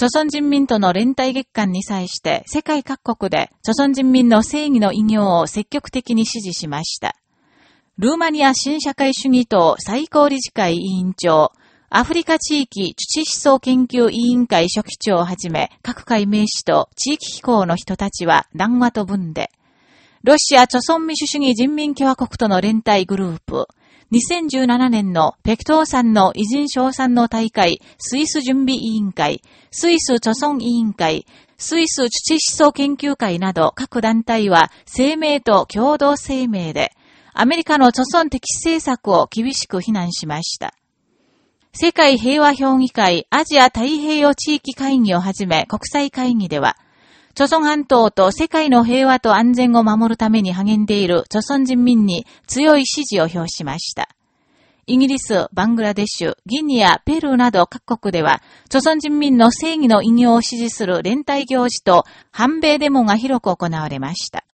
朝鮮人民との連帯月間に際して世界各国で朝鮮人民の正義の偉業を積極的に支持しました。ルーマニア新社会主義党最高理事会委員長、アフリカ地域土思想研究委員会書記長をはじめ各界名士と地域機構の人たちは談話と文で、ロシア朝鮮民主主義人民共和国との連帯グループ、2017年の北東山の偉人賞賛の大会、スイス準備委員会、スイス著村委員会、スイス土思想研究会など各団体は声明と共同声明で、アメリカの著村的政策を厳しく非難しました。世界平和評議会アジア太平洋地域会議をはじめ国際会議では、朝鮮半島と世界の平和と安全を守るために励んでいる朝鮮人民に強い支持を表しました。イギリス、バングラデシュ、ギニア、ペルーなど各国では、朝鮮人民の正義の偉業を支持する連帯行事と反米デモが広く行われました。